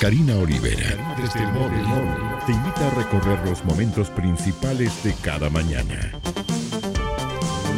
Karina Olivera, desde el móvil, te invita a recorrer los momentos principales de cada mañana.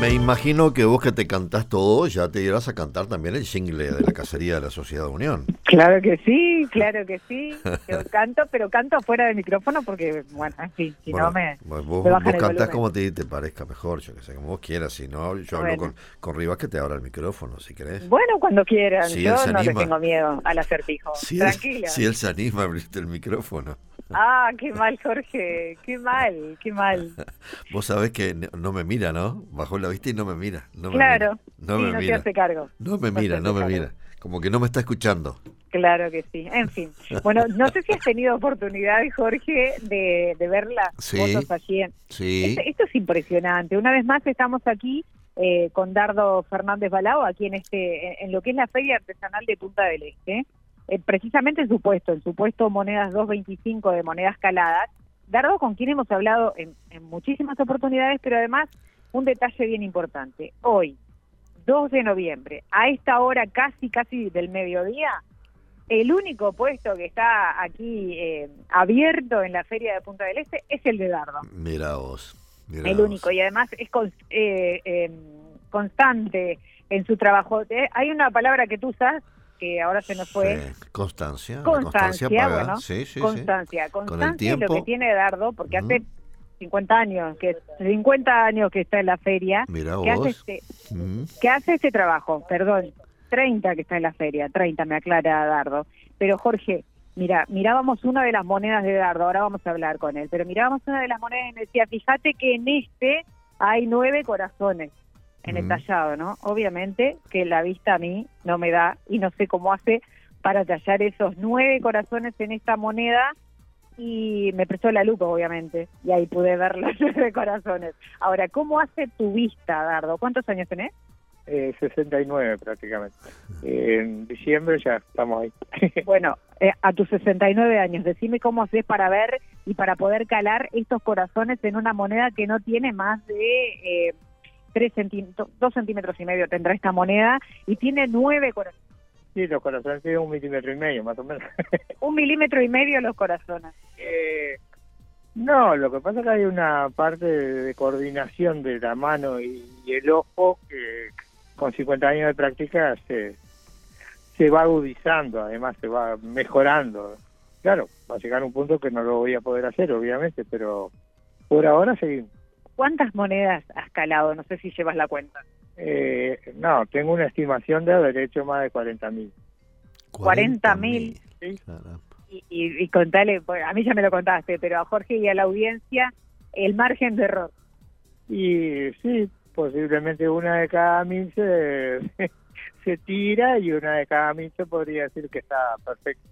Me imagino que vos que te cantás todo, ya te irás a cantar también el jingle de la cacería de la Sociedad Unión. Claro que sí, claro que sí. Yo canto, pero canto fuera del micrófono porque, bueno, si no me. Vos, me el cantás como te, te parezca mejor, yo que sé, como vos quieras. Si no, yo hablo con, con Rivas que te abra el micrófono, si querés. Bueno, cuando quieran. Si Yo él no le tengo miedo al acertijo. Si él, Tranquila. si él se anima a abrirte el micrófono. Ah, qué mal, Jorge. Qué mal, qué mal. Vos sabés que no- me mira, ¿no? Bajó la vista y no me mira. No me Claro. mira, no sí, me no mira. hace cargo. No me mira, no me mira. Como que no me está escuchando. Claro que sí. En fin. Bueno, no sé si has tenido oportunidad, Jorge, de, de ver las Sí. fotos allí. en- Sí. Esto, esto es impresionante. Una vez más estamos aquí eh, con Dardo Fernández Balao, aquí en este, en, en lo que es la Feria Artesanal de Punta del Este. Eh, precisamente en su puesto, en su puesto monedas 225 de monedas caladas. Dardo, con quien hemos hablado en, en muchísimas oportunidades, pero además un detalle bien importante. Hoy, 2 de noviembre, a esta hora casi, casi del mediodía, el único puesto que está aquí eh, abierto en la Feria de Punta del Este es el de Dardo. Mira vos. mirá El vos. único, y además es con- eh, eh, constante en su trabajo. Eh, hay una palabra que tú usas, que ahora se nos fue, Sí. Constancia. la constancia, pagada. bueno, sí, sí, sí. constancia. Con el Constancia es lo tiempo. que tiene Dardo, porque hace 50 años, que 50 años que está en la feria, Mirá que hace, vos. este, Mm. que hace este trabajo, perdón, 30 que está en la feria, 30 me aclara Dardo. Pero Jorge, mira, mirábamos una de las monedas de Dardo, ahora vamos a hablar con él, pero mirábamos una de las monedas y me decía, fíjate que en este hay nueve corazones en el Mm. tallado, ¿no? Obviamente que la vista a mí no me da y no sé cómo hace para tallar esos nueve corazones en esta moneda y me prestó la lupa, obviamente, y ahí pude ver los nueve corazones. Ahora, ¿cómo hace tu vista, Dardo? ¿Cuántos años tenés? Eh, 69 prácticamente. Eh, en diciembre ya estamos ahí. Bueno, eh, a tus 69 años, decime cómo haces para ver y para poder calar estos corazones en una moneda que no tiene más de eh, 3 centímetros, 2 centímetros y medio tendrá esta moneda y tiene nueve corazones. sí, los corazones tienen un milímetro y medio más o menos. Un milímetro y medio los corazones. Eh, no, lo que pasa es que hay una parte de, de coordinación de la mano y, y el ojo que con 50 años de práctica se, se va agudizando, además se va mejorando. Claro, va a llegar un punto que no lo voy a poder hacer, obviamente, pero por ahora seguimos. ¿Cuántas monedas has calado? No sé si llevas la cuenta. Eh, no, tengo una estimación de haber hecho más de 40 mil. 40.000. Sí. Caramba. Y, y, contale, pues, a mí ya me lo contaste, pero a Jorge y a la audiencia, el margen de error. Y sí, posiblemente una de cada mil se, se tira y una de cada mil se podría decir que está perfecta.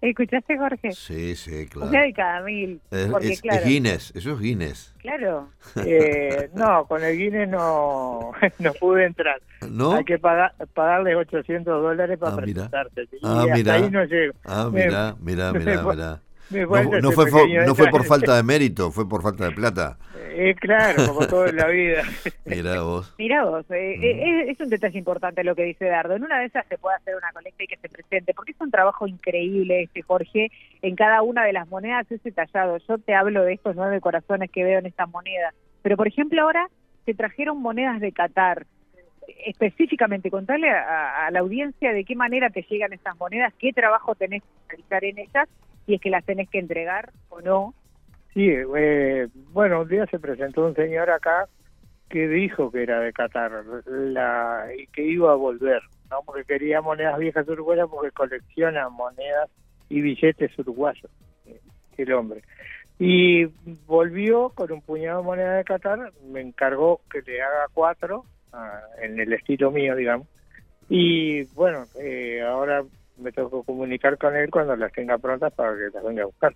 ¿Escuchaste, Jorge? Sí, sí, claro. Una de cada mil. Porque, es- claro, es Guinness, eso es Guinness. claro. Eh, no, con el Guinness no, no pude entrar. ¿No? Hay que pagar, pagarle 800 dólares para Ah, mira. Y Ah, hasta mira. ahí no llego. Ah, mira, mira, me mira, fue- mira. No, falta no ese fue, fo- pequeño no fue por falta de mérito, fue por falta de plata. Eh, claro, como todo en la vida. Mira vos. Mira vos, eh, Mm. eh, es, es un detalle importante lo que dice Dardo. En una de esas se puede hacer una colecta y que se presente, porque es un trabajo increíble este Jorge en cada una de las monedas ese tallado. Yo te hablo de estos nueve corazones que veo en estas monedas, pero por ejemplo ahora se trajeron monedas de Qatar. Específicamente, contale a, a la audiencia de qué manera te llegan estas monedas, qué trabajo tenés que realizar en ellas, si es que las tenés que entregar o no. Sí, eh, bueno, un día se presentó un señor acá que dijo que era de Qatar la, y que iba a volver, ¿no? porque quería monedas viejas uruguayas porque colecciona monedas y billetes uruguayos, eh, el hombre. Y volvió con un puñado de monedas de Qatar, me encargó que le haga cuatro, ah, en el estilo mío, digamos. Y bueno, eh, ahora me tengo que comunicar con él cuando las tenga prontas para que las venga a buscar.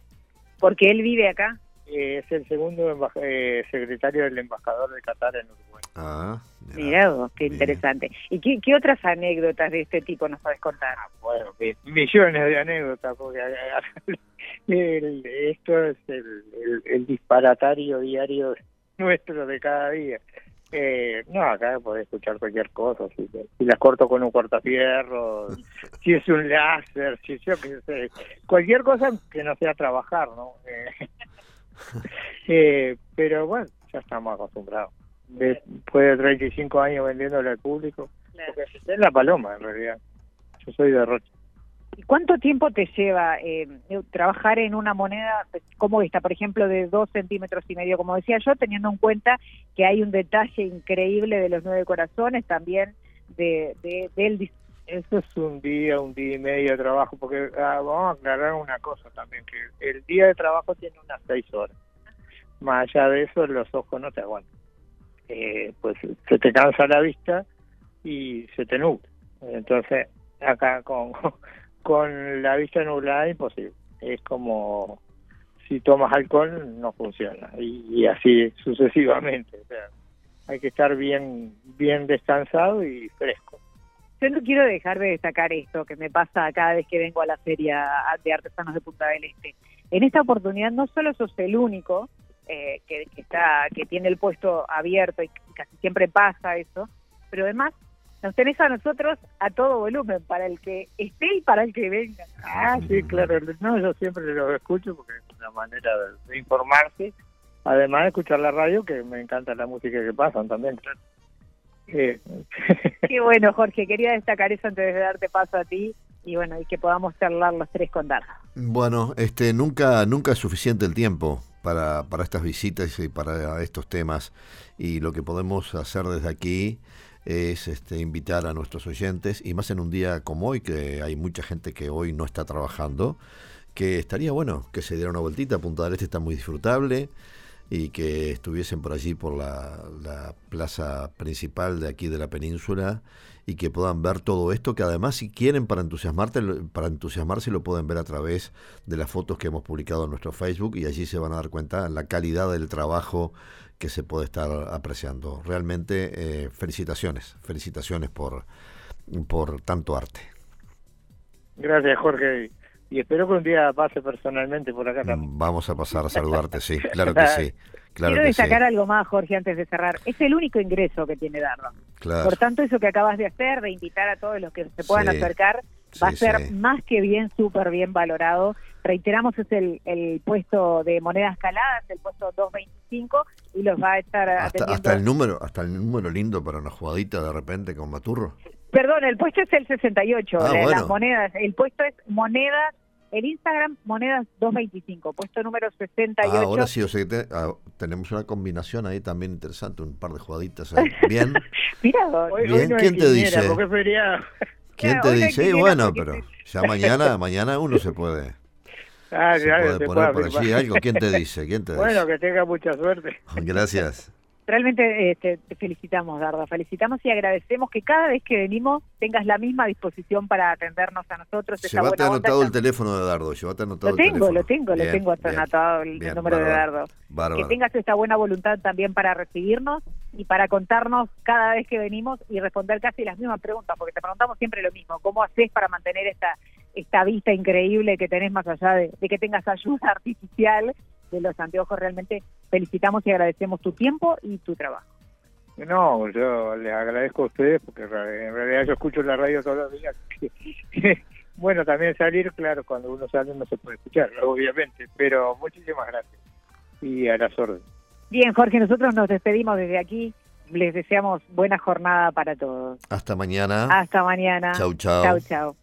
Porque él vive acá. Eh, es el segundo embaja- eh, secretario del embajador de Qatar en Uruguay. Ah, mirá. Qué Bien. interesante. ¿Y qué, qué otras anécdotas de este tipo nos podés contar? Bueno, mi- millones de anécdotas, porque el- esto es el, el- el disparatario diario nuestro de cada día. Eh, no, acá podés escuchar cualquier cosa, si, si las corto con un cortafierro, si es un láser, si yo qué sé, cualquier cosa que no sea trabajar, ¿no? Eh, eh, pero bueno, ya estamos acostumbrados. Después de 35 años vendiéndole al público, es la paloma en realidad. Yo soy de Rocha. ¿Cuánto tiempo te lleva eh, trabajar en una moneda como esta, por ejemplo, de dos centímetros y medio, como decía yo, teniendo en cuenta que hay un detalle increíble de los nueve corazones, también de, de, del... Eso es un día, un día y medio de trabajo, porque ah, vamos a aclarar una cosa también, que el día de trabajo tiene unas seis horas. Más allá de eso, los ojos no te aguantan. Eh, pues se te cansa la vista y se te nubla. Entonces, acá con con la vista nublada imposible. Es como si tomas alcohol no funciona y, así sucesivamente. O sea, hay que estar bien bien descansado y fresco. Yo no quiero dejar de destacar esto que me pasa cada vez que vengo a la feria de artesanos de Punta del Este. En esta oportunidad no solo sos el único eh, que, está que tiene el puesto abierto y casi siempre pasa eso, pero además nos tenés a nosotros a todo volumen, para el que esté y para el que venga. Ah, sí, claro. No, yo siempre lo escucho porque es una manera de, informarse. Además de escuchar la radio, que me encanta la música que pasan también, claro. Eh. Qué bueno, Jorge. Quería destacar eso antes de darte paso a ti y bueno, y que podamos charlar los tres con Darja. Bueno, este, nunca, nunca es suficiente el tiempo para, para estas visitas y para estos temas y lo que podemos hacer desde aquí es este, invitar a nuestros oyentes, y más en un día como hoy, que hay mucha gente que hoy no está trabajando, que estaría bueno que se diera una vueltita. Punta del Este está muy disfrutable y que estuviesen por allí, por la, la plaza principal de aquí de la península y que puedan ver todo esto, que además si quieren para, entusiasmarte, para entusiasmarse lo pueden ver a través de las fotos que hemos publicado en nuestro Facebook y allí se van a dar cuenta la calidad del trabajo que se puede estar apreciando. Realmente eh, felicitaciones, felicitaciones por, por tanto arte. Gracias Jorge y espero que un día pase personalmente por acá también. Vamos a pasar a saludarte, sí, claro que sí. Claro Quiero destacar algo más, Jorge, antes de cerrar. Es el único ingreso que tiene Dardo. Por tanto, eso que acabas de hacer, de invitar a todos los que se puedan acercar, va a ser más que bien, súper bien valorado. Reiteramos, es el, el puesto de monedas caladas, el puesto 225, y los va a estar hasta, atendiendo. Hasta el número, hasta el número lindo para una jugadita de repente con Maturro. Perdón, el puesto es el 68, ah, las monedas. El puesto es monedas el Instagram, monedas 225, puesto número 68. Ah, ahora sí, o sea que ah, tenemos una combinación ahí también interesante, un par de jugaditas. Bien. Mira, Bien, ¿quién te dice? ¿Quién te dice? bueno, pero ya mañana, mañana uno se puede. Ah, se puede poner por allí algo. ¿Quién te dice? ¿Quién te bueno, que tenga mucha suerte. Gracias. Realmente este, te felicitamos, Darda, felicitamos y agradecemos que cada vez que venimos tengas la misma disposición para atendernos a nosotros. Llevate anotado el teléfono de Dardo, anotado lo tengo, Lo tengo, lo tengo anotado el, número de Dardo. Que tengas esta buena voluntad también para recibirnos y para contarnos cada vez que venimos y responder casi las mismas preguntas, porque te preguntamos siempre lo mismo, ¿cómo haces para mantener esta esta vista increíble que tenés más allá de que tengas ayuda artificial de los anteojos. Realmente felicitamos y agradecemos tu tiempo y tu trabajo. No, yo les agradezco a ustedes porque en realidad yo escucho la radio todos los días. bueno, también salir, claro, cuando uno sale no se puede escuchar, obviamente, pero muchísimas gracias y a las órdenes. Bien, Jorge, nosotros nos despedimos desde aquí. Les deseamos buena jornada para todos. Hasta mañana. Hasta mañana. Chau, chau. Chau, chau.